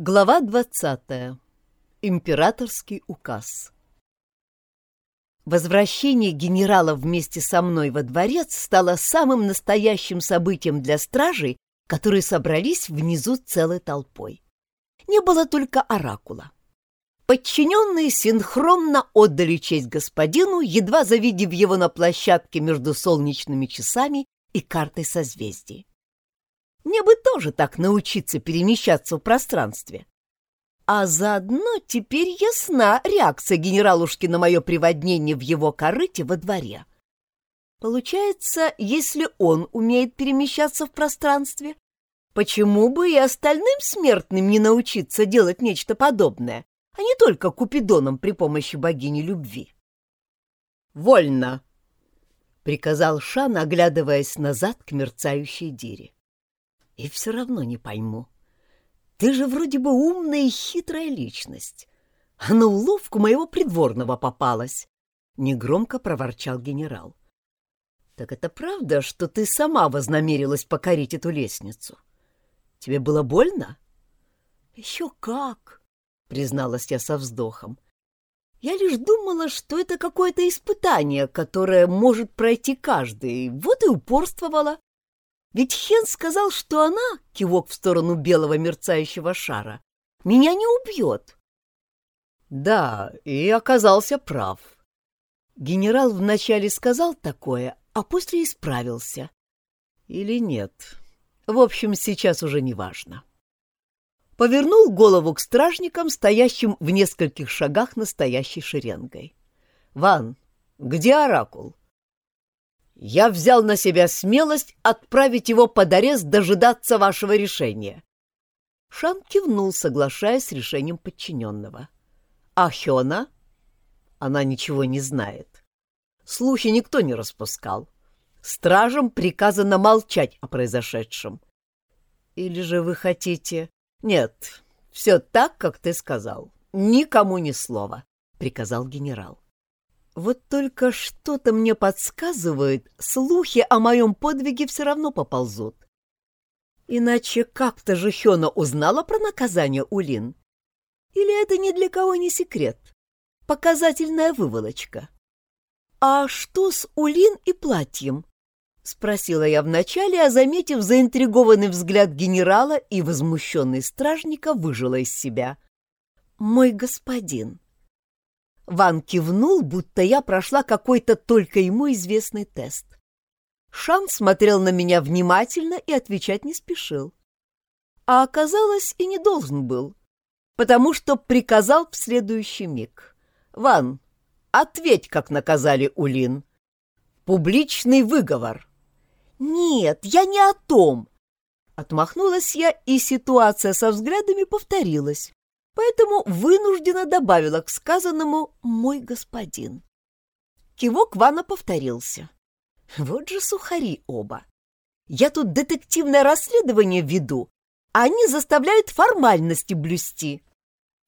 Глава 20. Императорский указ. Возвращение генерала вместе со мной во дворец стало самым настоящим событием для стражей, которые собрались внизу целой толпой. Не было только оракула. Подчиненные синхронно отдали честь господину, едва завидев его на площадке между солнечными часами и картой созвездий. Мне бы тоже так научиться перемещаться в пространстве. А заодно теперь ясна реакция генералушки на мое приводнение в его корыте во дворе. Получается, если он умеет перемещаться в пространстве, почему бы и остальным смертным не научиться делать нечто подобное, а не только Купидоном при помощи богини любви? «Вольно!» — приказал Шан, оглядываясь назад к мерцающей дире. И все равно не пойму. Ты же вроде бы умная и хитрая личность. А на уловку моего придворного попалась. Негромко проворчал генерал. Так это правда, что ты сама вознамерилась покорить эту лестницу? Тебе было больно? Еще как, призналась я со вздохом. Я лишь думала, что это какое-то испытание, которое может пройти каждый, вот и упорствовала. Ведь Хен сказал, что она, кивок в сторону белого мерцающего шара, меня не убьет. Да, и оказался прав. Генерал вначале сказал такое, а после исправился. Или нет. В общем, сейчас уже не важно. Повернул голову к стражникам, стоящим в нескольких шагах настоящей шеренгой. «Ван, где оракул?» Я взял на себя смелость отправить его под арест дожидаться вашего решения. Шан кивнул, соглашаясь с решением подчиненного. А Хёна? Она ничего не знает. Слухи никто не распускал. Стражам приказано молчать о произошедшем. Или же вы хотите... Нет, все так, как ты сказал. Никому ни слова, — приказал генерал. Вот только что-то мне подсказывает, слухи о моем подвиге все равно поползут. Иначе как-то же Хёна узнала про наказание Улин? Или это ни для кого не секрет? Показательная выволочка. «А что с Улин и платьем?» — спросила я вначале, а, заметив заинтригованный взгляд генерала и возмущенный стражника, выжила из себя. «Мой господин!» Ван кивнул, будто я прошла какой-то только ему известный тест. Шан смотрел на меня внимательно и отвечать не спешил. А оказалось, и не должен был, потому что приказал в следующий миг. «Ван, ответь, как наказали Улин. Публичный выговор». «Нет, я не о том!» Отмахнулась я, и ситуация со взглядами повторилась поэтому вынужденно добавила к сказанному «мой господин». Кивок Вана повторился. Вот же сухари оба. Я тут детективное расследование веду, а они заставляют формальности блюсти.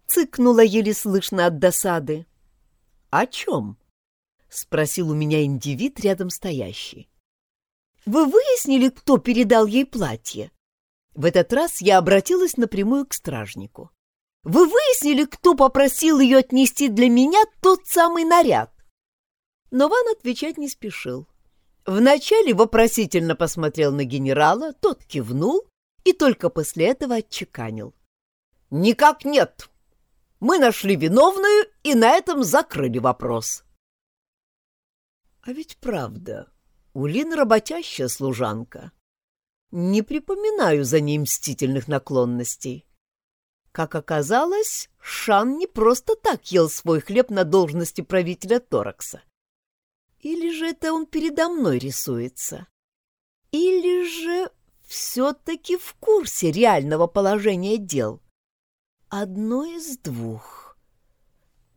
Цыкнула еле слышно от досады. — О чем? — спросил у меня индивид рядом стоящий. — Вы выяснили, кто передал ей платье? В этот раз я обратилась напрямую к стражнику. Вы выяснили, кто попросил ее отнести для меня тот самый наряд?» Но Ван отвечать не спешил. Вначале вопросительно посмотрел на генерала, тот кивнул и только после этого отчеканил. «Никак нет. Мы нашли виновную и на этом закрыли вопрос». А ведь правда, Улин работящая служанка. Не припоминаю за ней мстительных наклонностей. Как оказалось, Шан не просто так ел свой хлеб на должности правителя Торакса. Или же это он передо мной рисуется? Или же все-таки в курсе реального положения дел? Одно из двух.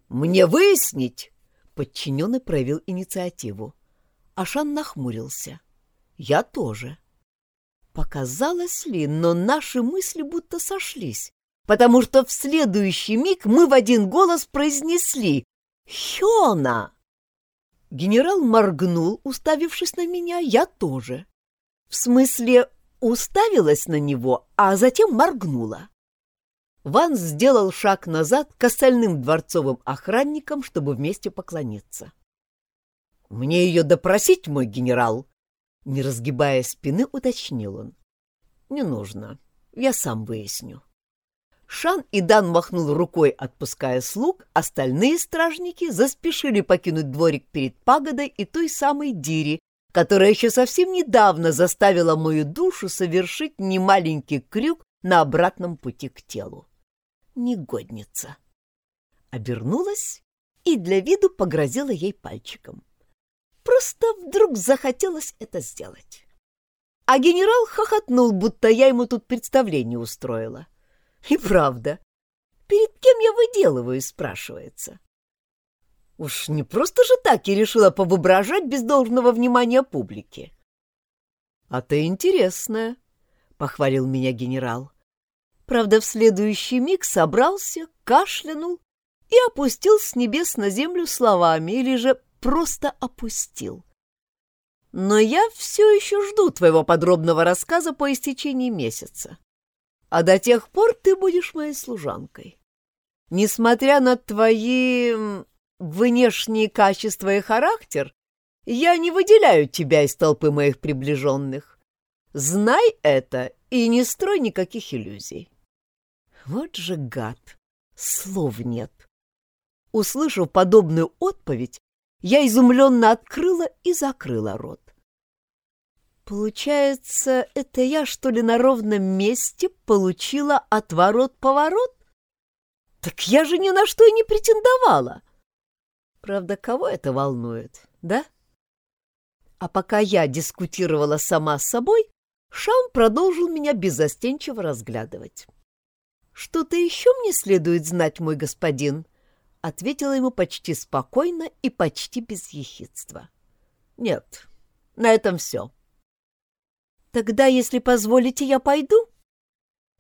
«Мне выяснить!» — подчиненный проявил инициативу. Ашан нахмурился. «Я тоже». Показалось ли, но наши мысли будто сошлись потому что в следующий миг мы в один голос произнесли «Хёна!». Генерал моргнул, уставившись на меня, я тоже. В смысле, уставилась на него, а затем моргнула. Ванс сделал шаг назад к остальным дворцовым охранникам, чтобы вместе поклониться. «Мне ее допросить, мой генерал?» Не разгибая спины, уточнил он. «Не нужно. Я сам выясню». Шан и Дан махнул рукой, отпуская слуг, остальные стражники заспешили покинуть дворик перед пагодой и той самой Дири, которая еще совсем недавно заставила мою душу совершить немаленький крюк на обратном пути к телу. Негодница. Обернулась и для виду погрозила ей пальчиком. Просто вдруг захотелось это сделать. А генерал хохотнул, будто я ему тут представление устроила. И правда, перед кем я выделываю, спрашивается. Уж не просто же так я решила повоображать без должного внимания публики. — А ты интересная, — похвалил меня генерал. Правда, в следующий миг собрался, кашлянул и опустил с небес на землю словами, или же просто опустил. Но я все еще жду твоего подробного рассказа по истечении месяца а до тех пор ты будешь моей служанкой. Несмотря на твои внешние качества и характер, я не выделяю тебя из толпы моих приближенных. Знай это и не строй никаких иллюзий. Вот же гад, слов нет. Услышав подобную отповедь, я изумленно открыла и закрыла рот. Получается, это я, что ли, на ровном месте получила отворот-поворот? Так я же ни на что и не претендовала. Правда, кого это волнует, да? А пока я дискутировала сама с собой, Шам продолжил меня беззастенчиво разглядывать. «Что-то еще мне следует знать, мой господин?» — ответила ему почти спокойно и почти без ехидства. «Нет, на этом все». Тогда, если позволите, я пойду.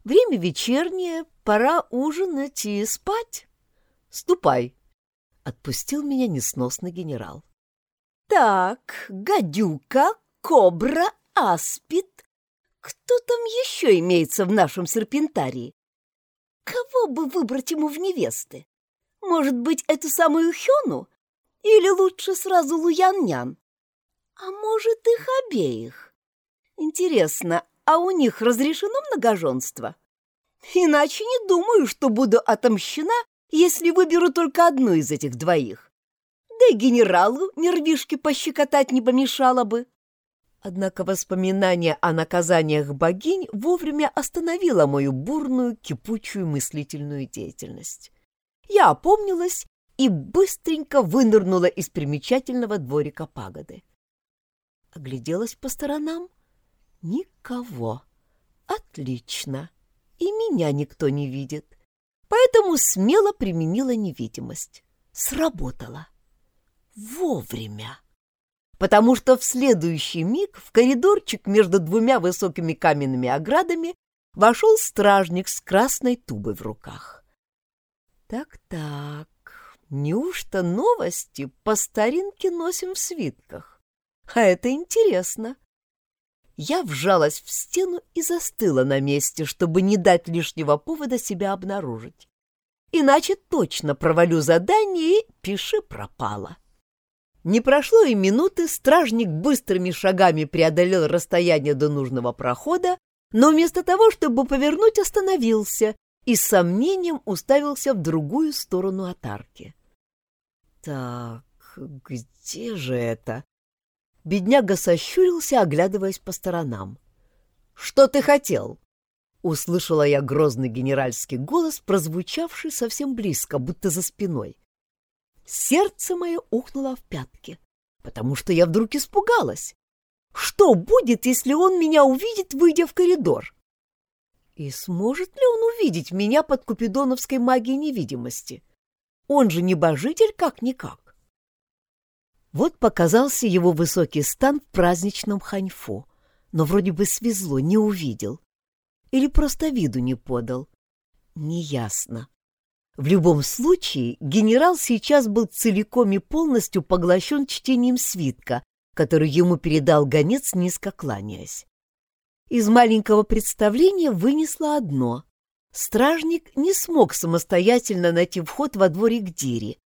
Время вечернее, пора ужинать и спать. Ступай, — отпустил меня несносный генерал. Так, гадюка, кобра, аспид. Кто там еще имеется в нашем серпентарии? Кого бы выбрать ему в невесты? Может быть, эту самую Хёну? Или лучше сразу Луян-нян? А может, их обеих? Интересно, а у них разрешено многоженство? Иначе не думаю, что буду отомщена, если выберу только одну из этих двоих. Да и генералу нервишки пощекотать не помешало бы. Однако воспоминание о наказаниях богинь вовремя остановило мою бурную, кипучую мыслительную деятельность. Я опомнилась и быстренько вынырнула из примечательного дворика пагоды. Огляделась по сторонам — Никого. Отлично. И меня никто не видит. Поэтому смело применила невидимость. Сработало. Вовремя. Потому что в следующий миг в коридорчик между двумя высокими каменными оградами вошел стражник с красной тубой в руках. Так-так, неужто новости по старинке носим в свитках? А это интересно я вжалась в стену и застыла на месте, чтобы не дать лишнего повода себя обнаружить. Иначе точно провалю задание и пиши пропало. Не прошло и минуты, стражник быстрыми шагами преодолел расстояние до нужного прохода, но вместо того, чтобы повернуть, остановился и с сомнением уставился в другую сторону от арки. «Так, где же это?» Бедняга сощурился, оглядываясь по сторонам. «Что ты хотел?» Услышала я грозный генеральский голос, прозвучавший совсем близко, будто за спиной. Сердце мое ухнуло в пятки, потому что я вдруг испугалась. Что будет, если он меня увидит, выйдя в коридор? И сможет ли он увидеть меня под купидоновской магией невидимости? Он же небожитель как-никак. Вот показался его высокий стан в праздничном ханьфу, но вроде бы свезло, не увидел. Или просто виду не подал. Неясно. В любом случае, генерал сейчас был целиком и полностью поглощен чтением свитка, который ему передал гонец, низко кланяясь. Из маленького представления вынесла одно. стражник не смог самостоятельно найти вход во дворик Дири.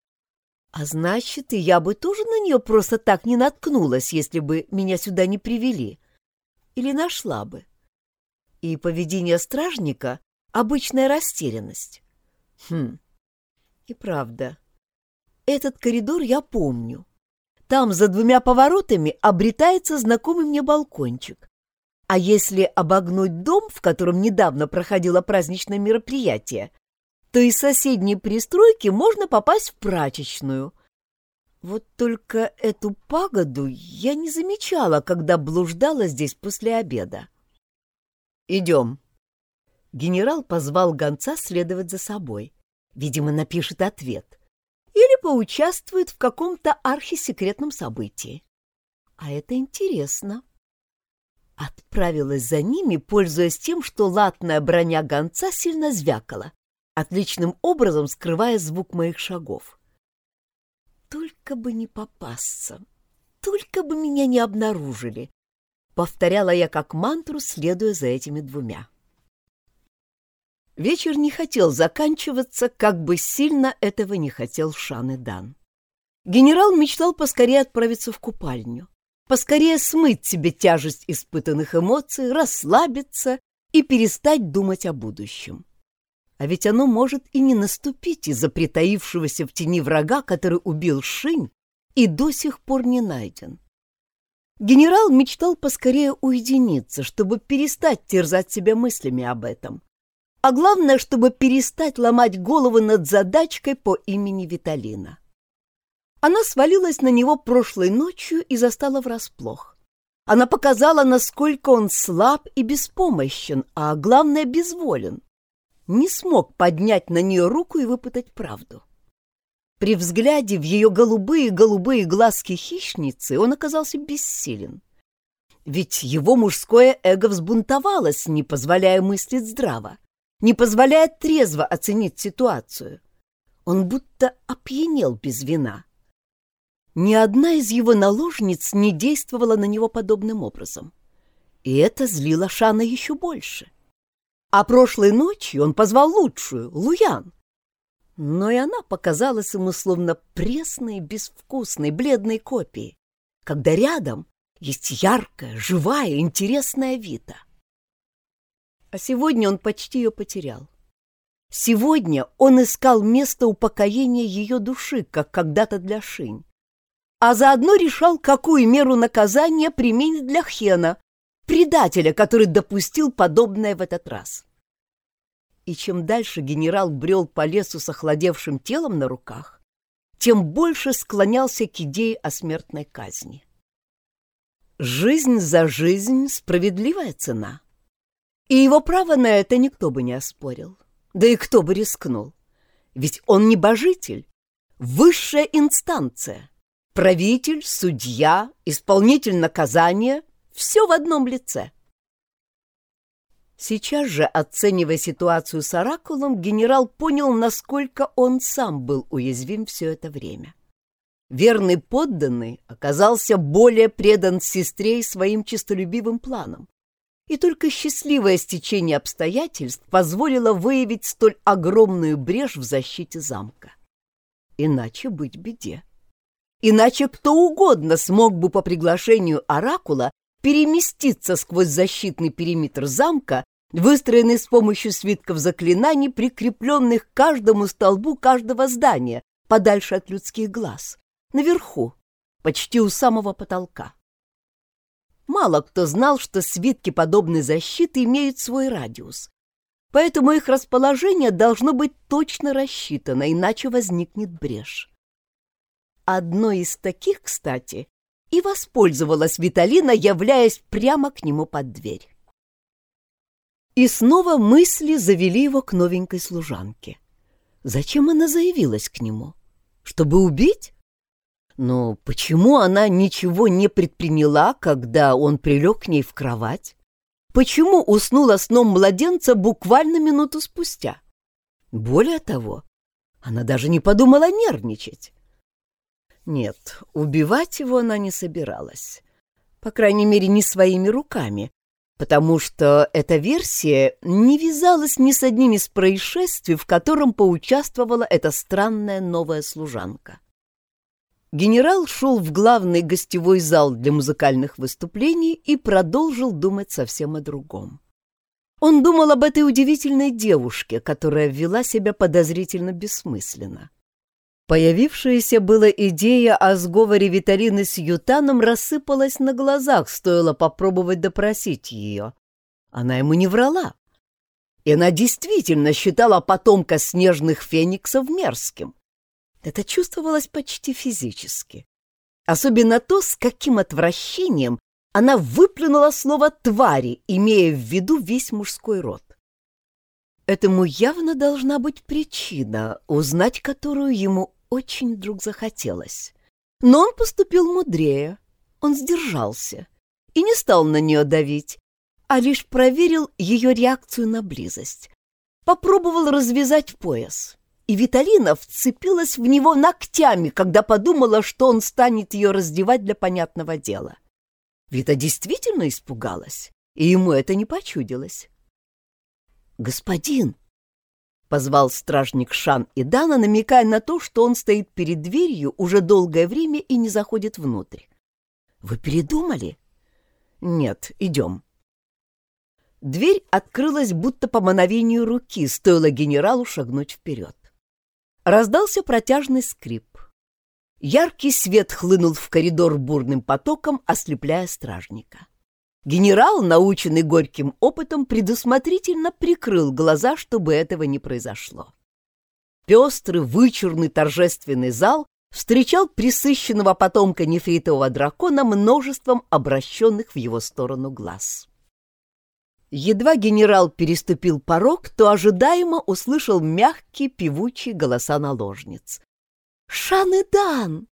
А значит, и я бы тоже на нее просто так не наткнулась, если бы меня сюда не привели. Или нашла бы. И поведение стражника — обычная растерянность. Хм, и правда. Этот коридор я помню. Там за двумя поворотами обретается знакомый мне балкончик. А если обогнуть дом, в котором недавно проходило праздничное мероприятие, то из соседней пристройки можно попасть в прачечную. Вот только эту пагоду я не замечала, когда блуждала здесь после обеда. «Идем». Генерал позвал гонца следовать за собой. Видимо, напишет ответ. Или поучаствует в каком-то архисекретном событии. А это интересно. Отправилась за ними, пользуясь тем, что латная броня гонца сильно звякала, отличным образом скрывая звук моих шагов. Только бы не попасться, только бы меня не обнаружили, повторяла я как мантру, следуя за этими двумя. Вечер не хотел заканчиваться, как бы сильно этого не хотел Шан и Дан. Генерал мечтал поскорее отправиться в купальню поскорее смыть себе тяжесть испытанных эмоций, расслабиться и перестать думать о будущем. А ведь оно может и не наступить из-за притаившегося в тени врага, который убил Шинь и до сих пор не найден. Генерал мечтал поскорее уединиться, чтобы перестать терзать себя мыслями об этом. А главное, чтобы перестать ломать голову над задачкой по имени Виталина. Она свалилась на него прошлой ночью и застала врасплох. Она показала, насколько он слаб и беспомощен, а главное, безволен. Не смог поднять на нее руку и выпытать правду. При взгляде в ее голубые-голубые глазки хищницы он оказался бессилен. Ведь его мужское эго взбунтовалось, не позволяя мыслить здраво, не позволяя трезво оценить ситуацию. Он будто опьянел без вина. Ни одна из его наложниц не действовала на него подобным образом. И это злило Шана еще больше. А прошлой ночью он позвал лучшую, Луян. Но и она показалась ему словно пресной, безвкусной, бледной копией, когда рядом есть яркая, живая, интересная Вита. А сегодня он почти ее потерял. Сегодня он искал место упокоения ее души, как когда-то для Шинь а заодно решал, какую меру наказания применить для Хена, предателя, который допустил подобное в этот раз. И чем дальше генерал брел по лесу с охладевшим телом на руках, тем больше склонялся к идее о смертной казни. Жизнь за жизнь — справедливая цена. И его право на это никто бы не оспорил. Да и кто бы рискнул. Ведь он небожитель, высшая инстанция — Правитель, судья, исполнитель наказания — все в одном лице. Сейчас же, оценивая ситуацию с Оракулом, генерал понял, насколько он сам был уязвим все это время. Верный подданный оказался более предан сестре и своим честолюбивым планам. И только счастливое стечение обстоятельств позволило выявить столь огромную брешь в защите замка. Иначе быть беде. Иначе кто угодно смог бы по приглашению Оракула переместиться сквозь защитный периметр замка, выстроенный с помощью свитков заклинаний, прикрепленных к каждому столбу каждого здания, подальше от людских глаз, наверху, почти у самого потолка. Мало кто знал, что свитки подобной защиты имеют свой радиус, поэтому их расположение должно быть точно рассчитано, иначе возникнет брешь. Одной из таких, кстати, и воспользовалась Виталина, являясь прямо к нему под дверь. И снова мысли завели его к новенькой служанке. Зачем она заявилась к нему? Чтобы убить? Но почему она ничего не предприняла, когда он прилег к ней в кровать? Почему уснула сном младенца буквально минуту спустя? Более того, она даже не подумала нервничать. Нет, убивать его она не собиралась. По крайней мере, не своими руками, потому что эта версия не вязалась ни с одним из происшествий, в котором поучаствовала эта странная новая служанка. Генерал шел в главный гостевой зал для музыкальных выступлений и продолжил думать совсем о другом. Он думал об этой удивительной девушке, которая вела себя подозрительно бессмысленно. Появившаяся была идея о сговоре Виталины с Ютаном рассыпалась на глазах, стоило попробовать допросить ее. Она ему не врала. И она действительно считала потомка снежных фениксов мерзким. Это чувствовалось почти физически. Особенно то, с каким отвращением она выплюнула слово «твари», имея в виду весь мужской род. Этому явно должна быть причина, узнать которую ему очень вдруг захотелось. Но он поступил мудрее, он сдержался и не стал на нее давить, а лишь проверил ее реакцию на близость. Попробовал развязать пояс, и Виталина вцепилась в него ногтями, когда подумала, что он станет ее раздевать для понятного дела. Вита действительно испугалась, и ему это не почудилось. «Господин!» — позвал стражник Шан и Дана, намекая на то, что он стоит перед дверью уже долгое время и не заходит внутрь. «Вы передумали?» «Нет, идем». Дверь открылась будто по мановению руки, стоило генералу шагнуть вперед. Раздался протяжный скрип. Яркий свет хлынул в коридор бурным потоком, ослепляя стражника. Генерал, наученный горьким опытом, предусмотрительно прикрыл глаза, чтобы этого не произошло. Пестрый, вычурный торжественный зал встречал присыщенного потомка нефритового дракона множеством обращенных в его сторону глаз. Едва генерал переступил порог, то ожидаемо услышал мягкие певучие голоса наложниц. «Шан-Идан!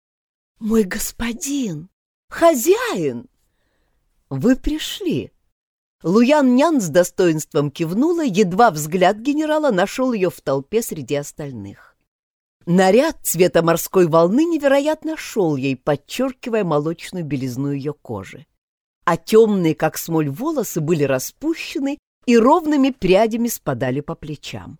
Мой господин! Хозяин!» «Вы пришли!» Луян Нян с достоинством кивнула, едва взгляд генерала нашел ее в толпе среди остальных. Наряд цвета морской волны невероятно шел ей, подчеркивая молочную белизну ее кожи. А темные, как смоль, волосы были распущены и ровными прядями спадали по плечам.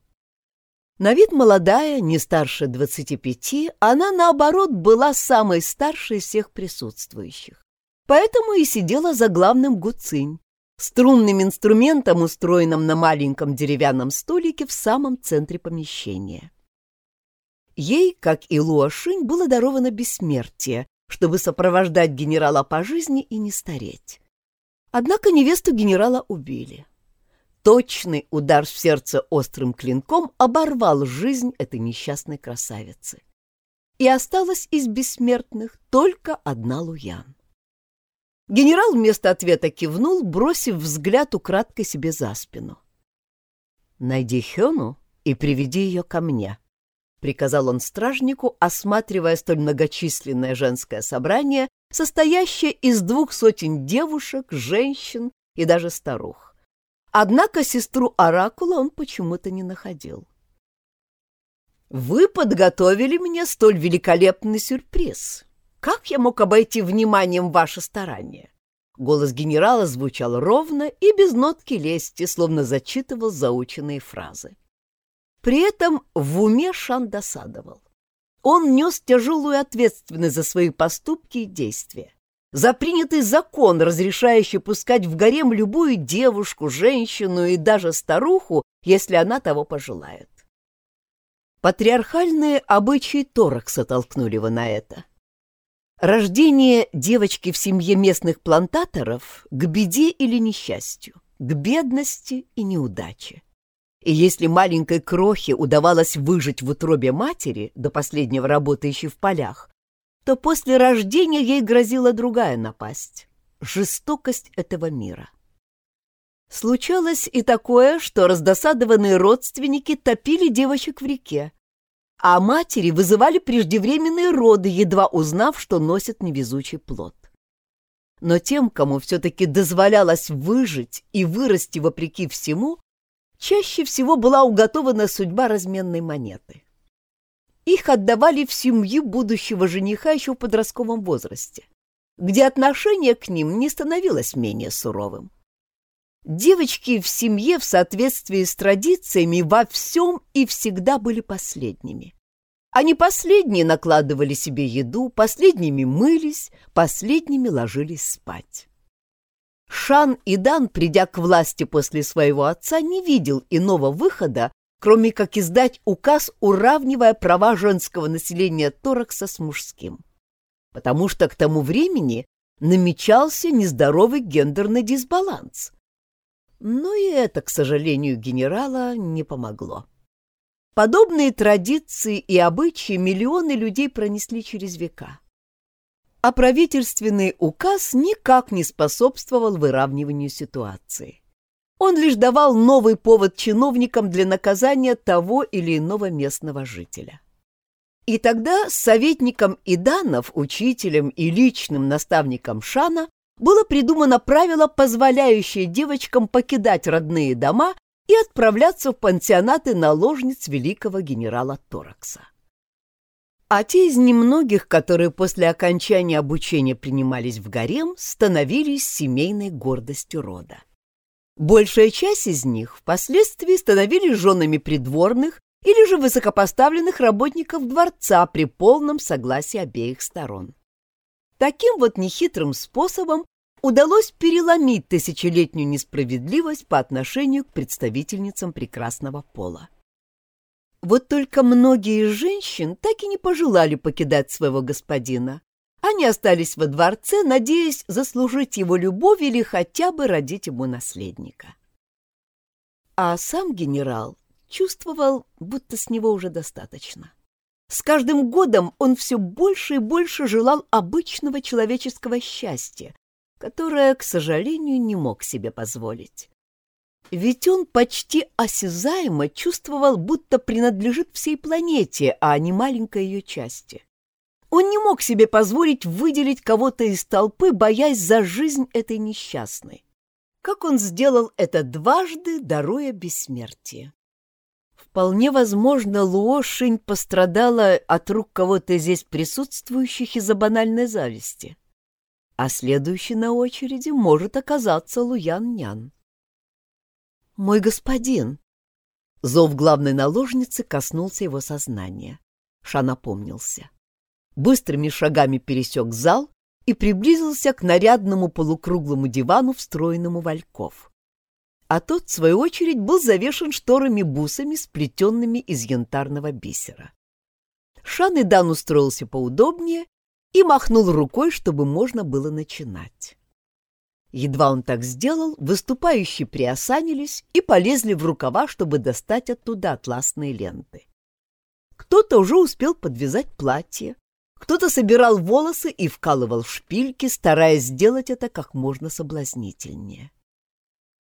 На вид молодая, не старше двадцати пяти, она, наоборот, была самой старшей из всех присутствующих поэтому и сидела за главным гуцинь, струнным инструментом, устроенным на маленьком деревянном столике в самом центре помещения. Ей, как и Луашинь, было даровано бессмертие, чтобы сопровождать генерала по жизни и не стареть. Однако невесту генерала убили. Точный удар в сердце острым клинком оборвал жизнь этой несчастной красавицы. И осталась из бессмертных только одна Луян. Генерал вместо ответа кивнул, бросив взгляд украдкой себе за спину. «Найди Хёну и приведи ее ко мне», — приказал он стражнику, осматривая столь многочисленное женское собрание, состоящее из двух сотен девушек, женщин и даже старух. Однако сестру Оракула он почему-то не находил. «Вы подготовили мне столь великолепный сюрприз», как я мог обойти вниманием ваше старание?» Голос генерала звучал ровно и без нотки лести, словно зачитывал заученные фразы. При этом в уме Шан досадовал. Он нес тяжелую ответственность за свои поступки и действия. За принятый закон, разрешающий пускать в гарем любую девушку, женщину и даже старуху, если она того пожелает. Патриархальные обычаи Торакса толкнули его на это. Рождение девочки в семье местных плантаторов к беде или несчастью, к бедности и неудаче. И если маленькой крохе удавалось выжить в утробе матери, до последнего работающей в полях, то после рождения ей грозила другая напасть — жестокость этого мира. Случалось и такое, что раздосадованные родственники топили девочек в реке, а матери вызывали преждевременные роды, едва узнав, что носят невезучий плод. Но тем, кому все-таки дозволялось выжить и вырасти вопреки всему, чаще всего была уготована судьба разменной монеты. Их отдавали в семью будущего жениха еще в подростковом возрасте, где отношение к ним не становилось менее суровым. Девочки в семье в соответствии с традициями во всем и всегда были последними. Они последние накладывали себе еду, последними мылись, последними ложились спать. Шан и Дан, придя к власти после своего отца, не видел иного выхода, кроме как издать указ, уравнивая права женского населения Торакса с мужским. Потому что к тому времени намечался нездоровый гендерный дисбаланс. Но и это, к сожалению, генерала не помогло. Подобные традиции и обычаи миллионы людей пронесли через века. А правительственный указ никак не способствовал выравниванию ситуации. Он лишь давал новый повод чиновникам для наказания того или иного местного жителя. И тогда советникам Иданов, учителям и личным наставникам Шана было придумано правило, позволяющее девочкам покидать родные дома и отправляться в пансионаты наложниц великого генерала Торакса. А те из немногих, которые после окончания обучения принимались в гарем, становились семейной гордостью рода. Большая часть из них впоследствии становились женами придворных или же высокопоставленных работников дворца при полном согласии обеих сторон. Таким вот нехитрым способом удалось переломить тысячелетнюю несправедливость по отношению к представительницам прекрасного пола. Вот только многие из женщин так и не пожелали покидать своего господина. Они остались во дворце, надеясь заслужить его любовь или хотя бы родить ему наследника. А сам генерал чувствовал, будто с него уже достаточно. С каждым годом он все больше и больше желал обычного человеческого счастья, которое, к сожалению, не мог себе позволить. Ведь он почти осязаемо чувствовал, будто принадлежит всей планете, а не маленькой ее части. Он не мог себе позволить выделить кого-то из толпы, боясь за жизнь этой несчастной. Как он сделал это дважды, даруя бессмертие. Вполне возможно, Луошинь пострадала от рук кого-то здесь присутствующих из-за банальной зависти. А следующий на очереди может оказаться Луян-нян. «Мой господин!» Зов главной наложницы коснулся его сознания. Шан опомнился. Быстрыми шагами пересек зал и приблизился к нарядному полукруглому дивану, встроенному в ольков а тот, в свою очередь, был завешен шторами-бусами, сплетенными из янтарного бисера. Шан и Дан устроился поудобнее и махнул рукой, чтобы можно было начинать. Едва он так сделал, выступающие приосанились и полезли в рукава, чтобы достать оттуда атласные ленты. Кто-то уже успел подвязать платье, кто-то собирал волосы и вкалывал шпильки, стараясь сделать это как можно соблазнительнее.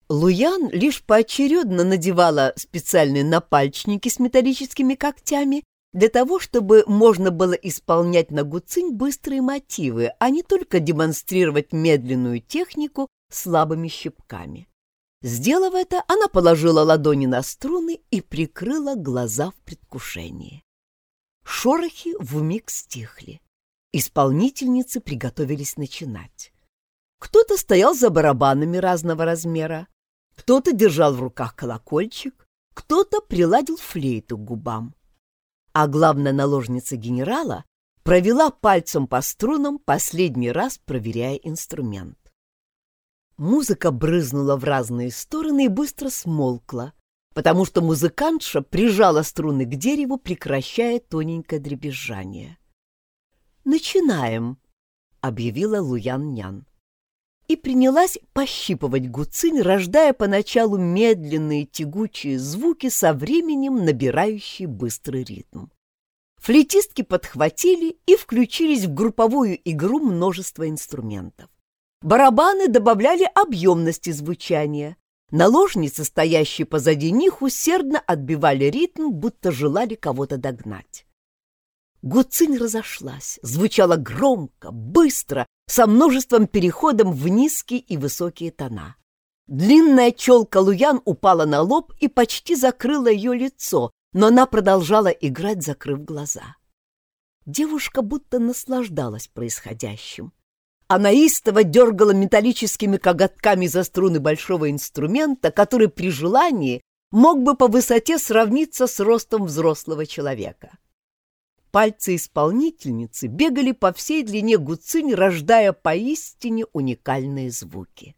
Луян лишь поочередно надевала специальные напальчники с металлическими когтями для того, чтобы можно было исполнять на гуцинь быстрые мотивы, а не только демонстрировать медленную технику слабыми щипками. Сделав это, она положила ладони на струны и прикрыла глаза в предвкушении. Шорохи вмиг стихли. Исполнительницы приготовились начинать. Кто-то стоял за барабанами разного размера, кто-то держал в руках колокольчик, кто-то приладил флейту к губам. А главная наложница генерала провела пальцем по струнам, последний раз проверяя инструмент. Музыка брызнула в разные стороны и быстро смолкла, потому что музыкантша прижала струны к дереву, прекращая тоненькое дребезжание. «Начинаем», — объявила Луян-нян и принялась пощипывать гуцинь, рождая поначалу медленные тягучие звуки со временем набирающие быстрый ритм. Флейтистки подхватили и включились в групповую игру множества инструментов. Барабаны добавляли объемности звучания. Наложницы, стоящие позади них, усердно отбивали ритм, будто желали кого-то догнать. Гуцинь разошлась, звучала громко, быстро, со множеством переходом в низкие и высокие тона. Длинная челка Луян упала на лоб и почти закрыла ее лицо, но она продолжала играть, закрыв глаза. Девушка будто наслаждалась происходящим. Она истово дергала металлическими коготками за струны большого инструмента, который при желании мог бы по высоте сравниться с ростом взрослого человека. Пальцы исполнительницы бегали по всей длине гуцинь, рождая поистине уникальные звуки.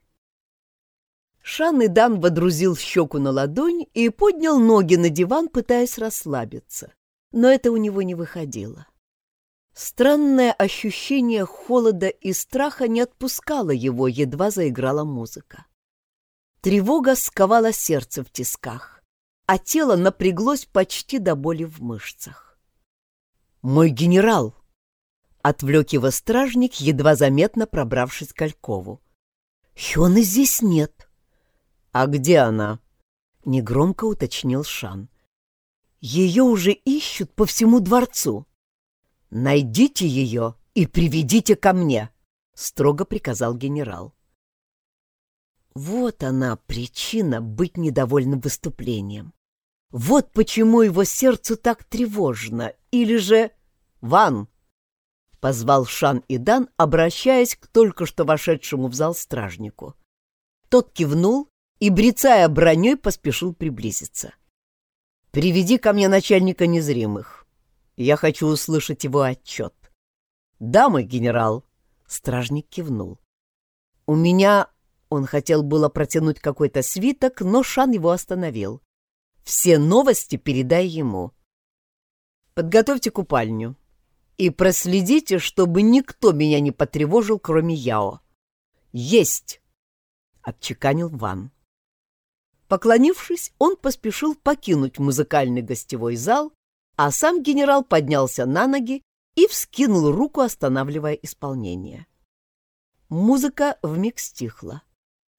Шан и Дан водрузил щеку на ладонь и поднял ноги на диван, пытаясь расслабиться. Но это у него не выходило. Странное ощущение холода и страха не отпускало его, едва заиграла музыка. Тревога сковала сердце в тисках, а тело напряглось почти до боли в мышцах. «Мой генерал!» — отвлек его стражник, едва заметно пробравшись к Алькову. «Хёны здесь нет». «А где она?» — негромко уточнил Шан. «Ее уже ищут по всему дворцу». «Найдите ее и приведите ко мне», — строго приказал генерал. Вот она причина быть недовольным выступлением. Вот почему его сердцу так тревожно, или же... «Ван!» — позвал Шан и Дан, обращаясь к только что вошедшему в зал стражнику. Тот кивнул и, брецая броней, поспешил приблизиться. «Приведи ко мне начальника незримых. Я хочу услышать его отчет». «Да, мой генерал!» — стражник кивнул. «У меня...» — он хотел было протянуть какой-то свиток, но Шан его остановил. «Все новости передай ему. Подготовьте купальню и проследите, чтобы никто меня не потревожил, кроме Яо. Есть! отчеканил Ван. Поклонившись, он поспешил покинуть музыкальный гостевой зал, а сам генерал поднялся на ноги и вскинул руку, останавливая исполнение. Музыка вмиг стихла.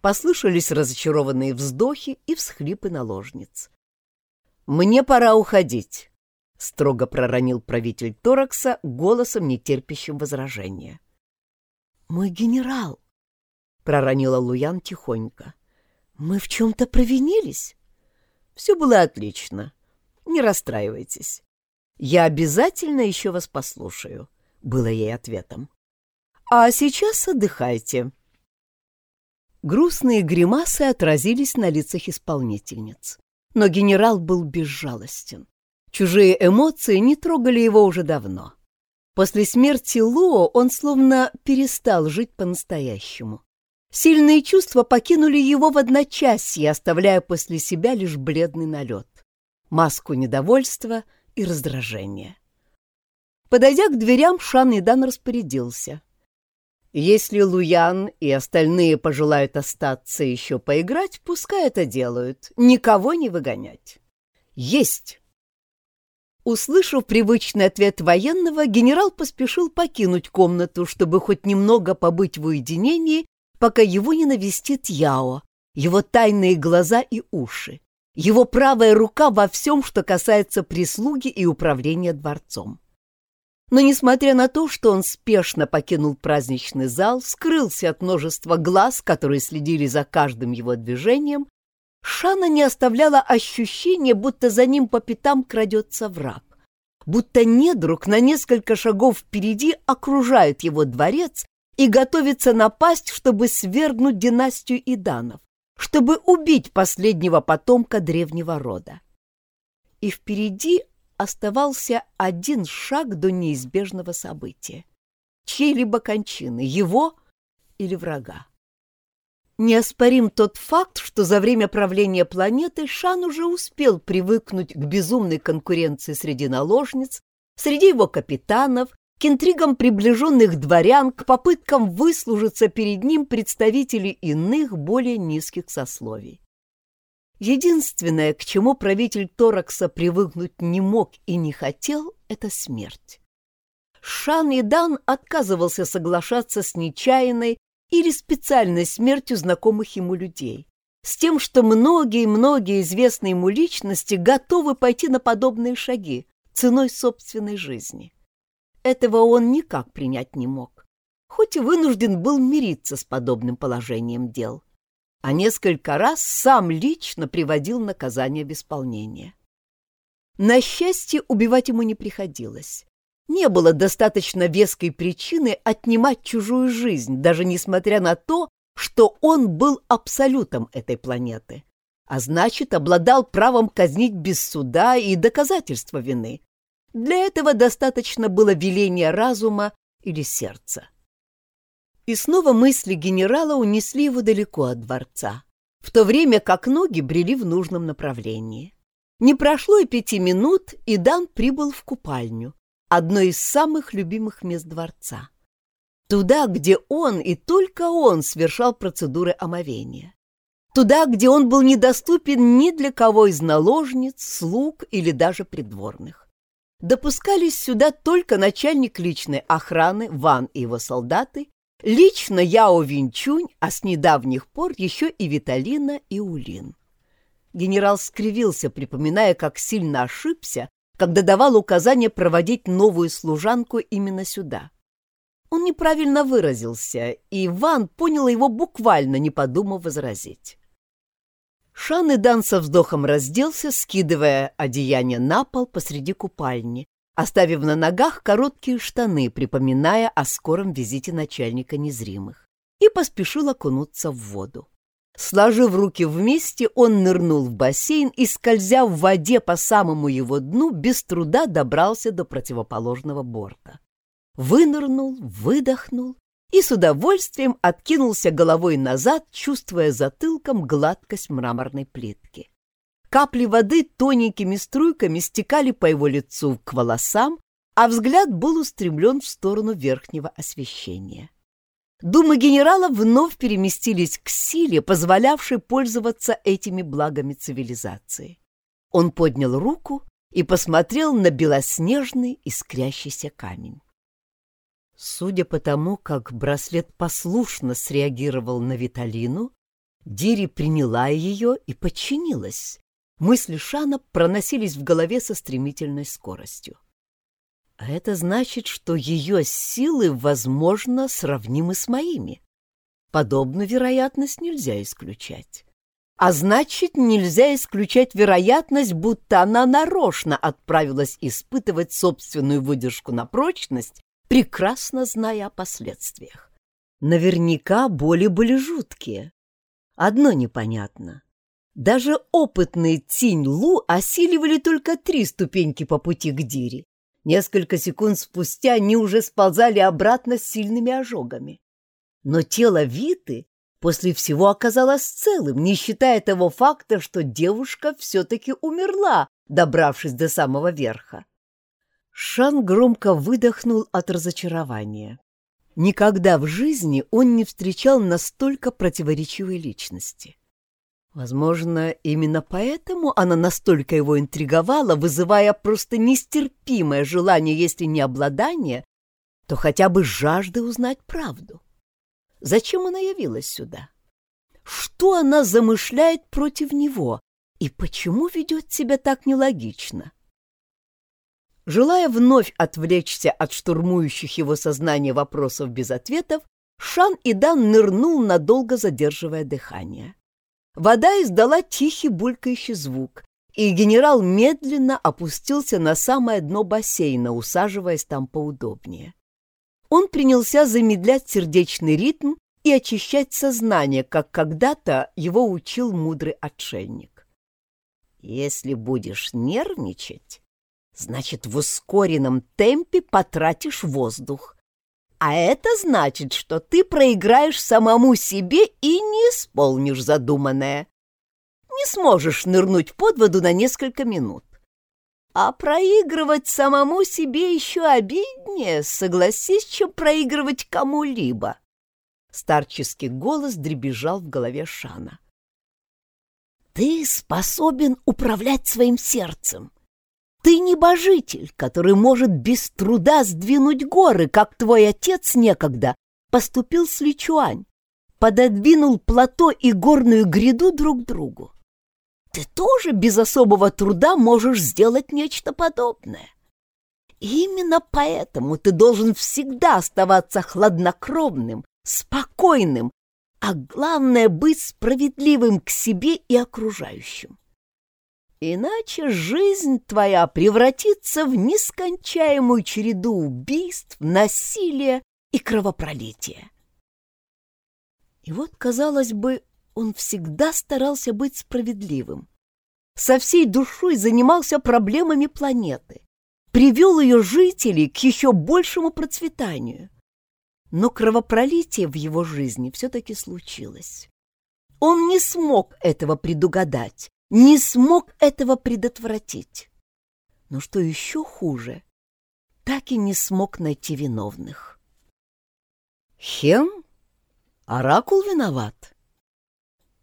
Послышались разочарованные вздохи и всхлипы наложниц. «Мне пора уходить. — строго проронил правитель Торакса голосом, нетерпящим возражения. «Мой генерал!» — проронила Луян тихонько. «Мы в чем-то провинились?» «Все было отлично. Не расстраивайтесь. Я обязательно еще вас послушаю», — было ей ответом. «А сейчас отдыхайте». Грустные гримасы отразились на лицах исполнительниц, но генерал был безжалостен. Чужие эмоции не трогали его уже давно. После смерти Луо он словно перестал жить по-настоящему. Сильные чувства покинули его в одночасье, оставляя после себя лишь бледный налет, маску недовольства и раздражения. Подойдя к дверям, Шан Идан распорядился. Если Луян и остальные пожелают остаться еще поиграть, пускай это делают, никого не выгонять. Есть! Услышав привычный ответ военного, генерал поспешил покинуть комнату, чтобы хоть немного побыть в уединении, пока его не навестит Яо, его тайные глаза и уши, его правая рука во всем, что касается прислуги и управления дворцом. Но несмотря на то, что он спешно покинул праздничный зал, скрылся от множества глаз, которые следили за каждым его движением, Шана не оставляла ощущения, будто за ним по пятам крадется враг. Будто недруг на несколько шагов впереди окружает его дворец и готовится напасть, чтобы свергнуть династию Иданов, чтобы убить последнего потомка древнего рода. И впереди оставался один шаг до неизбежного события, чьей-либо кончины, его или врага. Неоспорим тот факт, что за время правления планеты Шан уже успел привыкнуть к безумной конкуренции среди наложниц, среди его капитанов, к интригам приближенных дворян, к попыткам выслужиться перед ним представителей иных, более низких сословий. Единственное, к чему правитель Торакса привыкнуть не мог и не хотел, — это смерть. Шан и Дан отказывался соглашаться с нечаянной, или специальной смертью знакомых ему людей, с тем, что многие-многие известные ему личности готовы пойти на подобные шаги ценой собственной жизни. Этого он никак принять не мог, хоть и вынужден был мириться с подобным положением дел, а несколько раз сам лично приводил наказание в исполнение. На счастье, убивать ему не приходилось. Не было достаточно веской причины отнимать чужую жизнь, даже несмотря на то, что он был абсолютом этой планеты, а значит, обладал правом казнить без суда и доказательства вины. Для этого достаточно было веления разума или сердца. И снова мысли генерала унесли его далеко от дворца, в то время как ноги брели в нужном направлении. Не прошло и пяти минут, и Дан прибыл в купальню, одно из самых любимых мест дворца. Туда, где он и только он совершал процедуры омовения. Туда, где он был недоступен ни для кого из наложниц, слуг или даже придворных. Допускались сюда только начальник личной охраны, Ван и его солдаты, лично Яо Винчунь, а с недавних пор еще и Виталина и Улин. Генерал скривился, припоминая, как сильно ошибся, когда давал указание проводить новую служанку именно сюда. Он неправильно выразился, и Иван понял его буквально, не подумав возразить. Шан и Дан со вздохом разделся, скидывая одеяние на пол посреди купальни, оставив на ногах короткие штаны, припоминая о скором визите начальника незримых, и поспешил окунуться в воду. Сложив руки вместе, он нырнул в бассейн и, скользя в воде по самому его дну, без труда добрался до противоположного борта. Вынырнул, выдохнул и с удовольствием откинулся головой назад, чувствуя затылком гладкость мраморной плитки. Капли воды тоненькими струйками стекали по его лицу к волосам, а взгляд был устремлен в сторону верхнего освещения. Думы генерала вновь переместились к силе, позволявшей пользоваться этими благами цивилизации. Он поднял руку и посмотрел на белоснежный искрящийся камень. Судя по тому, как браслет послушно среагировал на Виталину, Дири приняла ее и подчинилась. Мысли Шана проносились в голове со стремительной скоростью. А это значит, что ее силы, возможно, сравнимы с моими. Подобную вероятность нельзя исключать. А значит, нельзя исключать вероятность, будто она нарочно отправилась испытывать собственную выдержку на прочность, прекрасно зная о последствиях. Наверняка боли были жуткие. Одно непонятно. Даже опытные Цинь Лу осиливали только три ступеньки по пути к Дире. Несколько секунд спустя они уже сползали обратно с сильными ожогами. Но тело Виты после всего оказалось целым, не считая того факта, что девушка все-таки умерла, добравшись до самого верха. Шан громко выдохнул от разочарования. Никогда в жизни он не встречал настолько противоречивой личности. Возможно, именно поэтому она настолько его интриговала, вызывая просто нестерпимое желание, если не обладание, то хотя бы жажды узнать правду. Зачем она явилась сюда? Что она замышляет против него? И почему ведет себя так нелогично? Желая вновь отвлечься от штурмующих его сознание вопросов без ответов, Шан Идан нырнул, надолго задерживая дыхание. Вода издала тихий булькающий звук, и генерал медленно опустился на самое дно бассейна, усаживаясь там поудобнее. Он принялся замедлять сердечный ритм и очищать сознание, как когда-то его учил мудрый отшельник. «Если будешь нервничать, значит, в ускоренном темпе потратишь воздух. А это значит, что ты проиграешь самому себе и не исполнишь задуманное. Не сможешь нырнуть под воду на несколько минут. А проигрывать самому себе еще обиднее, согласись, чем проигрывать кому-либо. Старческий голос дребезжал в голове Шана. Ты способен управлять своим сердцем. Ты небожитель, который может без труда сдвинуть горы, как твой отец некогда поступил с Личуань, пододвинул плато и горную гряду друг другу. Ты тоже без особого труда можешь сделать нечто подобное. И именно поэтому ты должен всегда оставаться хладнокровным, спокойным, а главное — быть справедливым к себе и окружающим. Иначе жизнь твоя превратится в нескончаемую череду убийств, насилия и кровопролития. И вот, казалось бы, он всегда старался быть справедливым. Со всей душой занимался проблемами планеты, привел ее жителей к еще большему процветанию. Но кровопролитие в его жизни все-таки случилось. Он не смог этого предугадать, не смог этого предотвратить. Но что еще хуже, так и не смог найти виновных. Хем? Оракул виноват?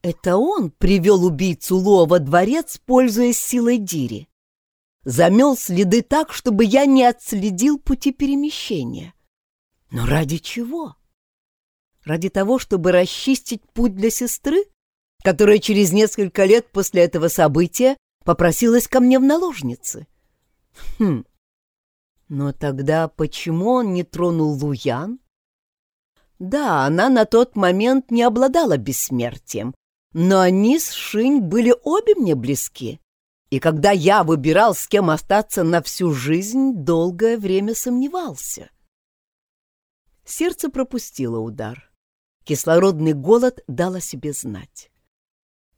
Это он привел убийцу Ло во дворец, пользуясь силой Дири. Замел следы так, чтобы я не отследил пути перемещения. Но ради чего? Ради того, чтобы расчистить путь для сестры, которая через несколько лет после этого события попросилась ко мне в наложницы. Хм, но тогда почему он не тронул Луян? Да, она на тот момент не обладала бессмертием, но они с Шинь были обе мне близки. И когда я выбирал, с кем остаться на всю жизнь, долгое время сомневался. Сердце пропустило удар. Кислородный голод дал о себе знать.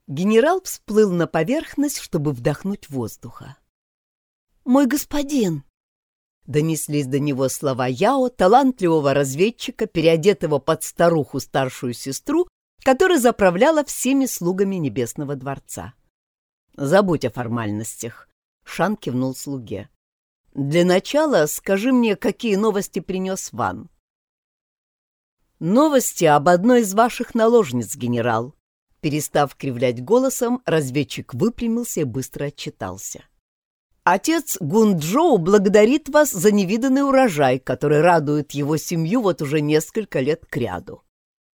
Генерал всплыл на поверхность, чтобы вдохнуть воздуха. «Мой господин!» Донеслись до него слова Яо, талантливого разведчика, переодетого под старуху старшую сестру, которая заправляла всеми слугами Небесного дворца. «Забудь о формальностях», — Шан кивнул слуге. «Для начала скажи мне, какие новости принес Ван». «Новости об одной из ваших наложниц, генерал», Перестав кривлять голосом, разведчик выпрямился и быстро отчитался. Отец Гунджоу благодарит вас за невиданный урожай, который радует его семью вот уже несколько лет кряду.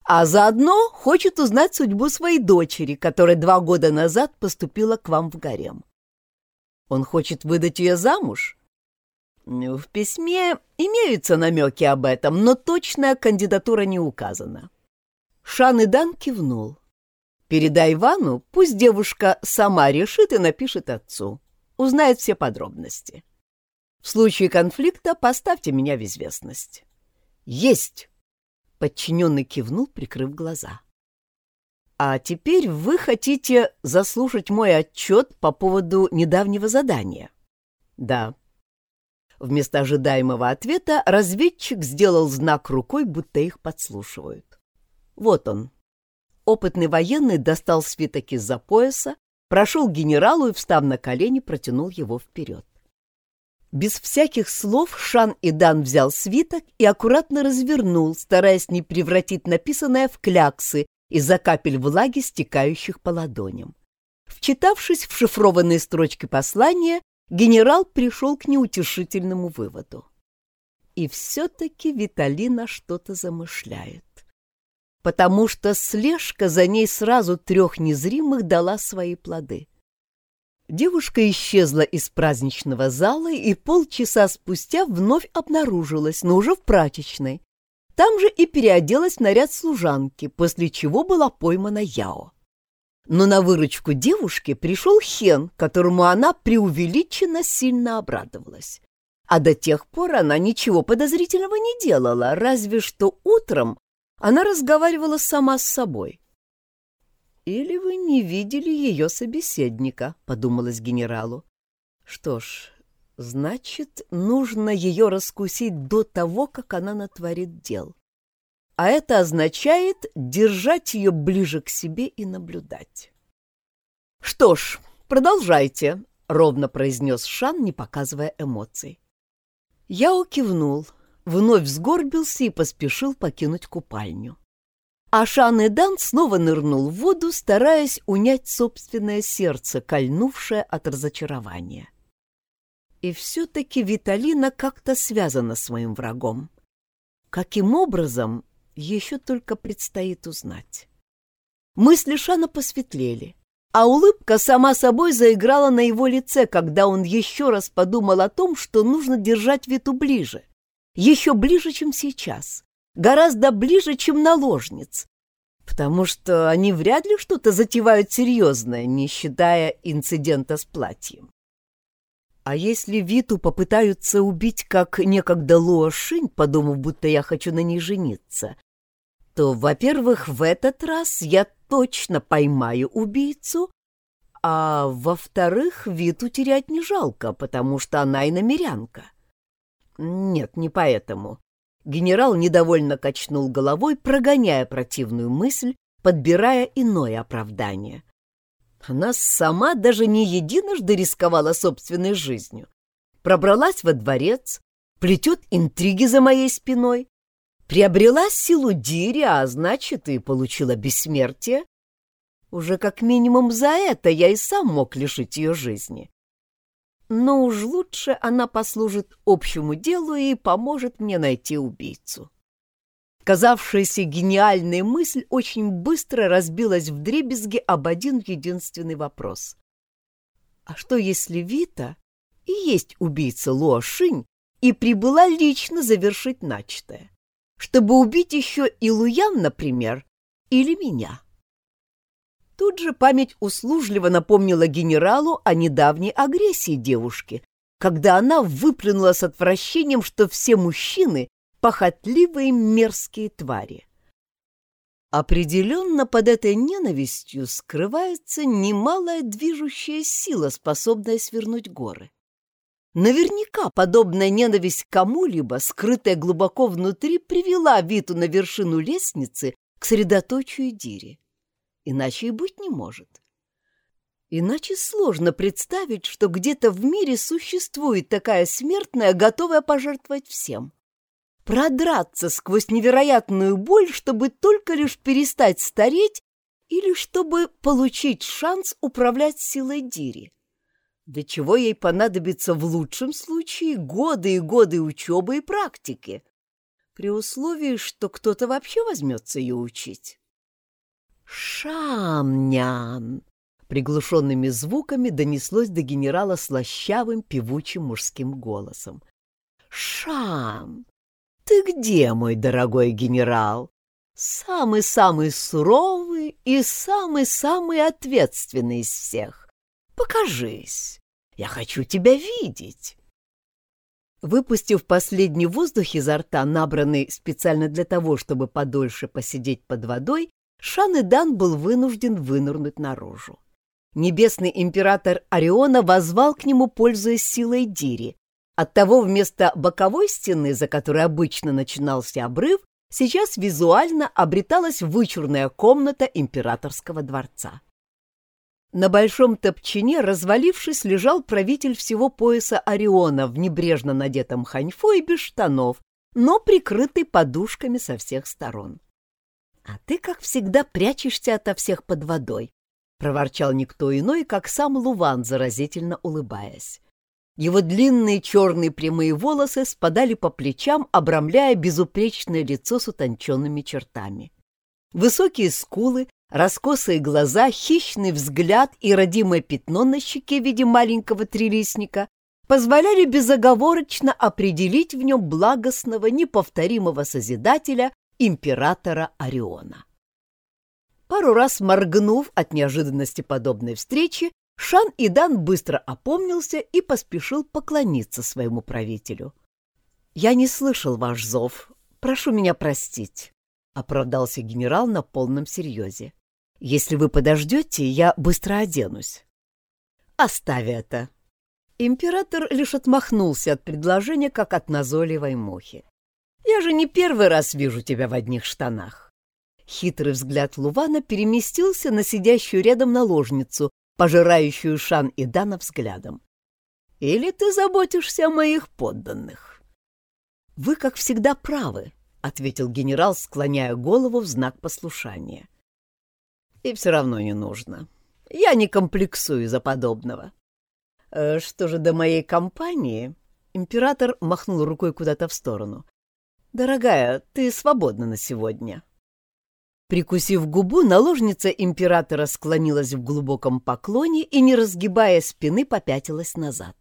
А заодно хочет узнать судьбу своей дочери, которая два года назад поступила к вам в гарем. Он хочет выдать ее замуж? В письме имеются намеки об этом, но точная кандидатура не указана. Шан Идан кивнул. Передай Ивану, пусть девушка сама решит и напишет отцу. Узнает все подробности. В случае конфликта поставьте меня в известность. Есть! Подчиненный кивнул, прикрыв глаза. А теперь вы хотите заслушать мой отчет по поводу недавнего задания? Да. Вместо ожидаемого ответа разведчик сделал знак рукой, будто их подслушивают. Вот он, Опытный военный достал свиток из-за пояса, прошел к генералу и, встав на колени, протянул его вперед. Без всяких слов Шан и Дан взял свиток и аккуратно развернул, стараясь не превратить написанное в кляксы из-за капель влаги, стекающих по ладоням. Вчитавшись в шифрованные строчки послания, генерал пришел к неутешительному выводу. И все-таки Виталина что-то замышляет потому что слежка за ней сразу трех незримых дала свои плоды. Девушка исчезла из праздничного зала и полчаса спустя вновь обнаружилась, но уже в прачечной. Там же и переоделась в наряд служанки, после чего была поймана Яо. Но на выручку девушки пришел Хен, которому она преувеличенно сильно обрадовалась. А до тех пор она ничего подозрительного не делала, разве что утром она разговаривала сама с собой. «Или вы не видели ее собеседника», — подумалось генералу. «Что ж, значит, нужно ее раскусить до того, как она натворит дел. А это означает держать ее ближе к себе и наблюдать». «Что ж, продолжайте», — ровно произнес Шан, не показывая эмоций. Яо кивнул, вновь сгорбился и поспешил покинуть купальню. А Шан и Дан снова нырнул в воду, стараясь унять собственное сердце, кольнувшее от разочарования. И все-таки Виталина как-то связана с моим врагом. Каким образом, еще только предстоит узнать. Мысли Шана посветлели, а улыбка сама собой заиграла на его лице, когда он еще раз подумал о том, что нужно держать Виту ближе еще ближе, чем сейчас, гораздо ближе, чем наложниц, потому что они вряд ли что-то затевают серьезное, не считая инцидента с платьем. А если Виту попытаются убить, как некогда Луа Шинь, подумав, будто я хочу на ней жениться, то, во-первых, в этот раз я точно поймаю убийцу, а во-вторых, Виту терять не жалко, потому что она и намерянка. Нет, не поэтому. Генерал недовольно качнул головой, прогоняя противную мысль, подбирая иное оправдание. Она сама даже не единожды рисковала собственной жизнью. Пробралась во дворец, плетет интриги за моей спиной, приобрела силу Дири, а значит, и получила бессмертие. Уже как минимум за это я и сам мог лишить ее жизни. Но уж лучше она послужит общему делу и поможет мне найти убийцу. Казавшаяся гениальная мысль очень быстро разбилась в дребезги об один единственный вопрос. А что если Вита и есть убийца Луашинь и прибыла лично завершить начатое, чтобы убить еще и Луян, например, или меня? Тут же память услужливо напомнила генералу о недавней агрессии девушки, когда она выплюнула с отвращением, что все мужчины похотливые мерзкие твари. Определенно под этой ненавистью скрывается немалая движущая сила, способная свернуть горы. Наверняка подобная ненависть кому-либо, скрытая глубоко внутри, привела Виту на вершину лестницы к средоточию Дири. Иначе и быть не может. Иначе сложно представить, что где-то в мире существует такая смертная, готовая пожертвовать всем продраться сквозь невероятную боль, чтобы только лишь перестать стареть или чтобы получить шанс управлять силой Дири. Для чего ей понадобится в лучшем случае годы и годы учебы и практики, при условии, что кто-то вообще возьмется ее учить. «Шамнян!» Приглушенными звуками донеслось до генерала слащавым певучим мужским голосом. «Шам! ты где, мой дорогой генерал? Самый-самый суровый и самый-самый ответственный из всех. Покажись, я хочу тебя видеть. Выпустив последний воздух изо рта, набранный специально для того, чтобы подольше посидеть под водой, Шан Дан был вынужден вынырнуть наружу. Небесный император Ориона возвал к нему, пользуясь силой Дири, Оттого вместо боковой стены, за которой обычно начинался обрыв, сейчас визуально обреталась вычурная комната императорского дворца. На большом топчине, развалившись, лежал правитель всего пояса Ориона в небрежно надетом ханьфо и без штанов, но прикрытый подушками со всех сторон. — А ты, как всегда, прячешься ото всех под водой, — проворчал никто иной, как сам Луван, заразительно улыбаясь. Его длинные черные прямые волосы спадали по плечам, обрамляя безупречное лицо с утонченными чертами. Высокие скулы, раскосые глаза, хищный взгляд и родимое пятно на щеке в виде маленького трилистника позволяли безоговорочно определить в нем благостного, неповторимого Созидателя, императора Ориона. Пару раз моргнув от неожиданности подобной встречи, Шан Идан быстро опомнился и поспешил поклониться своему правителю. «Я не слышал ваш зов. Прошу меня простить», — оправдался генерал на полном серьезе. «Если вы подождете, я быстро оденусь». «Оставь это». Император лишь отмахнулся от предложения, как от назойливой мухи. «Я же не первый раз вижу тебя в одних штанах». Хитрый взгляд Лувана переместился на сидящую рядом наложницу, пожирающую Шан и Дана взглядом. «Или ты заботишься о моих подданных?» «Вы, как всегда, правы», — ответил генерал, склоняя голову в знак послушания. «И все равно не нужно. Я не комплексую за подобного. Э, что же до моей компании?» Император махнул рукой куда-то в сторону. «Дорогая, ты свободна на сегодня». Прикусив губу, наложница императора склонилась в глубоком поклоне и, не разгибая спины, попятилась назад.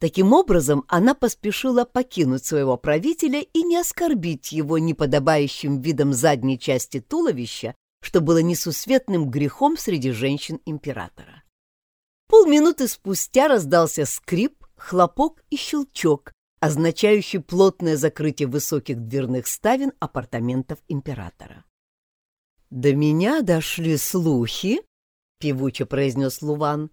Таким образом, она поспешила покинуть своего правителя и не оскорбить его неподобающим видом задней части туловища, что было несусветным грехом среди женщин императора. Полминуты спустя раздался скрип, хлопок и щелчок, означающий плотное закрытие высоких дверных ставен апартаментов императора. «До меня дошли слухи», — певуче произнес Луван,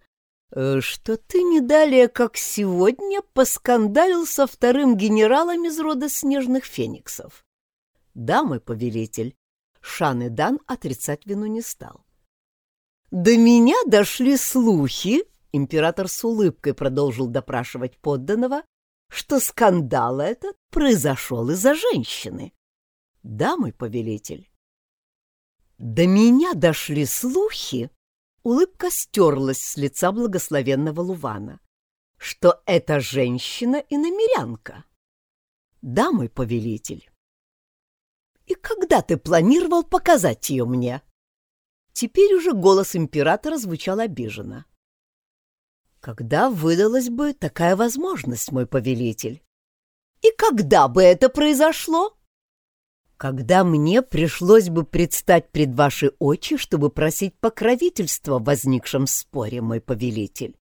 «э, «что ты не далее, как сегодня, поскандалил со вторым генералом из рода снежных фениксов». «Да, мой повелитель», — Шан и Дан отрицать вину не стал. «До меня дошли слухи», — император с улыбкой продолжил допрашивать подданного, «что скандал этот произошел из-за женщины». «Да, мой повелитель». До меня дошли слухи, улыбка стерлась с лица благословенного Лувана, что эта женщина и намерянка. Да, мой повелитель. И когда ты планировал показать ее мне? Теперь уже голос императора звучал обиженно. Когда выдалась бы такая возможность, мой повелитель? И когда бы это произошло? когда мне пришлось бы предстать пред ваши очи, чтобы просить покровительства в возникшем споре, мой повелитель.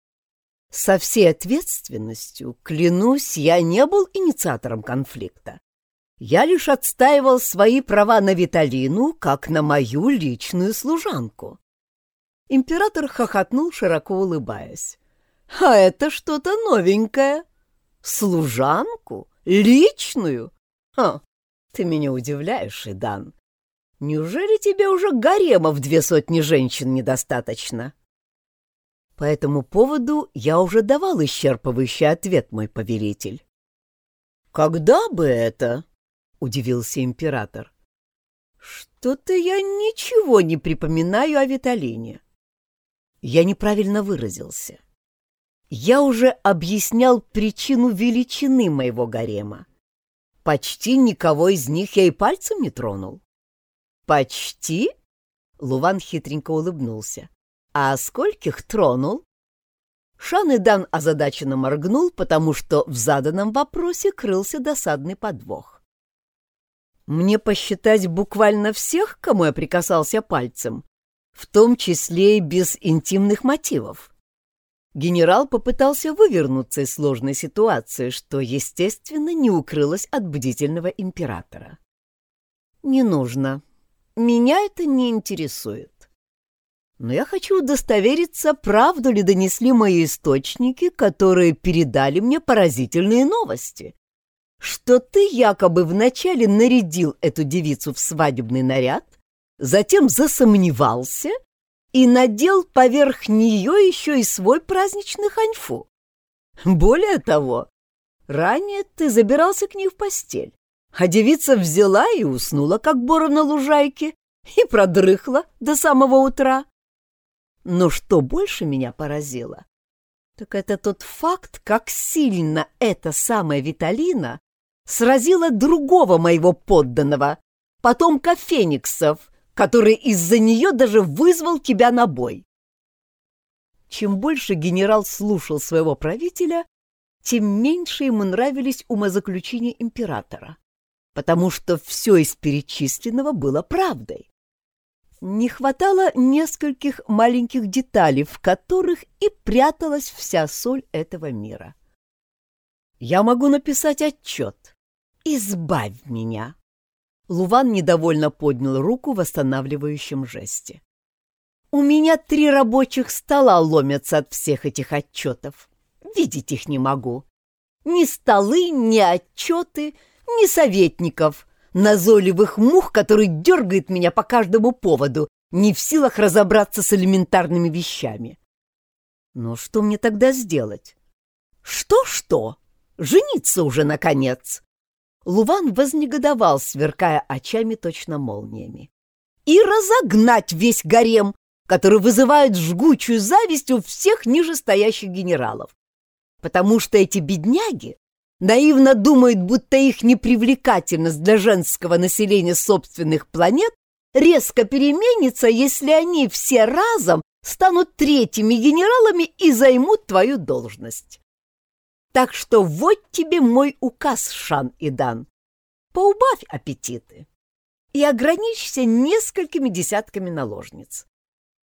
Со всей ответственностью, клянусь, я не был инициатором конфликта. Я лишь отстаивал свои права на Виталину, как на мою личную служанку. Император хохотнул, широко улыбаясь. «А это что-то новенькое. Служанку? Личную? Ха, ты меня удивляешь, Идан. Неужели тебе уже гарема в две сотни женщин недостаточно? По этому поводу я уже давал исчерпывающий ответ, мой повелитель. Когда бы это? Удивился император. Что-то я ничего не припоминаю о Виталине. Я неправильно выразился. Я уже объяснял причину величины моего гарема. Почти никого из них я и пальцем не тронул. Почти? Луван хитренько улыбнулся. А скольких тронул? Шан и Дан озадаченно моргнул, потому что в заданном вопросе крылся досадный подвох. Мне посчитать буквально всех, кому я прикасался пальцем, в том числе и без интимных мотивов. Генерал попытался вывернуться из сложной ситуации, что, естественно, не укрылось от бдительного императора. «Не нужно. Меня это не интересует. Но я хочу удостовериться, правду ли донесли мои источники, которые передали мне поразительные новости. Что ты якобы вначале нарядил эту девицу в свадебный наряд, затем засомневался — и надел поверх нее еще и свой праздничный ханьфу. Более того, ранее ты забирался к ней в постель, а девица взяла и уснула, как бора на лужайке, и продрыхла до самого утра. Но что больше меня поразило, так это тот факт, как сильно эта самая Виталина сразила другого моего подданного, потомка фениксов, который из-за нее даже вызвал тебя на бой. Чем больше генерал слушал своего правителя, тем меньше ему нравились умозаключения императора, потому что все из перечисленного было правдой. Не хватало нескольких маленьких деталей, в которых и пряталась вся соль этого мира. «Я могу написать отчет. Избавь меня!» Луван недовольно поднял руку в восстанавливающем жесте. «У меня три рабочих стола ломятся от всех этих отчетов. Видеть их не могу. Ни столы, ни отчеты, ни советников, назойливых мух, который дергает меня по каждому поводу, не в силах разобраться с элементарными вещами. Но что мне тогда сделать? Что-что? Жениться уже, наконец!» Луван вознегодовал, сверкая очами точно молниями. «И разогнать весь гарем, который вызывает жгучую зависть у всех нижестоящих генералов. Потому что эти бедняги наивно думают, будто их непривлекательность для женского населения собственных планет резко переменится, если они все разом станут третьими генералами и займут твою должность. Так что вот тебе мой указ, Шан Идан. Поубавь аппетиты. и ограничься несколькими десятками наложниц.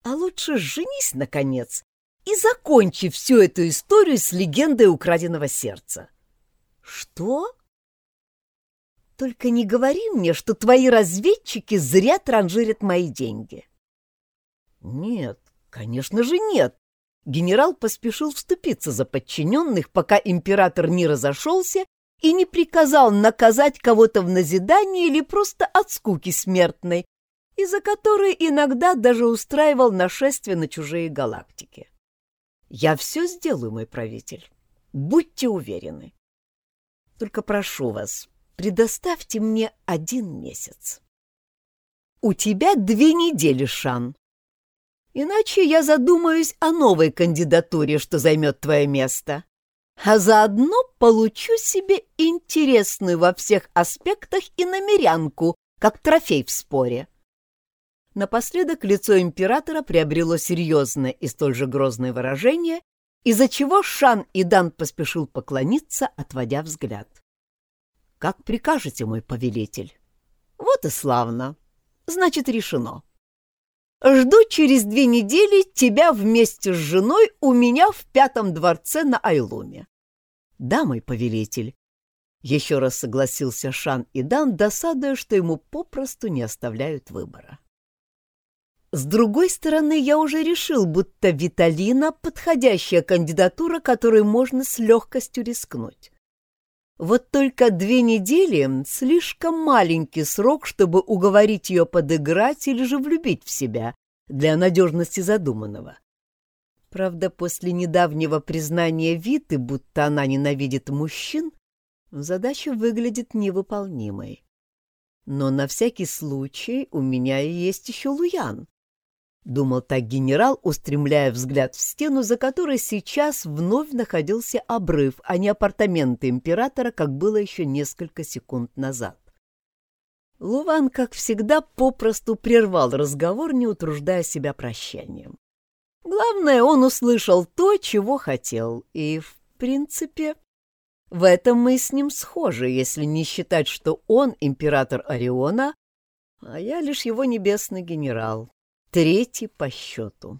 А лучше женись, наконец, и закончи всю эту историю с легендой украденного сердца. Что? Только не говори мне, что твои разведчики зря транжирят мои деньги. Нет, конечно же нет. Генерал поспешил вступиться за подчиненных, пока император не разошелся и не приказал наказать кого-то в назидание или просто от скуки смертной, из-за которой иногда даже устраивал нашествие на чужие галактики. Я все сделаю, мой правитель. Будьте уверены. Только прошу вас, предоставьте мне один месяц. У тебя две недели, Шан. Иначе я задумаюсь о новой кандидатуре, что займет твое место. А заодно получу себе интересную во всех аспектах и намерянку, как трофей в споре. Напоследок лицо императора приобрело серьезное и столь же грозное выражение, из-за чего Шан и Дан поспешил поклониться, отводя взгляд. «Как прикажете, мой повелитель?» «Вот и славно. Значит, решено. Жду через две недели тебя вместе с женой у меня в пятом дворце на Айлуме». «Да, мой повелитель». Еще раз согласился Шан и Дан, досадуя, что ему попросту не оставляют выбора. С другой стороны, я уже решил, будто Виталина — подходящая кандидатура, которой можно с легкостью рискнуть. Вот только две недели — слишком маленький срок, чтобы уговорить ее подыграть или же влюбить в себя для надежности задуманного. Правда, после недавнего признания Виты, будто она ненавидит мужчин, задача выглядит невыполнимой. Но на всякий случай у меня есть еще Луян. — думал так генерал, устремляя взгляд в стену, за которой сейчас вновь находился обрыв, а не апартаменты императора, как было еще несколько секунд назад. Луван, как всегда, попросту прервал разговор, не утруждая себя прощанием. Главное, он услышал то, чего хотел, и, в принципе, в этом мы с ним схожи, если не считать, что он император Ориона, а я лишь его небесный генерал третий по счету.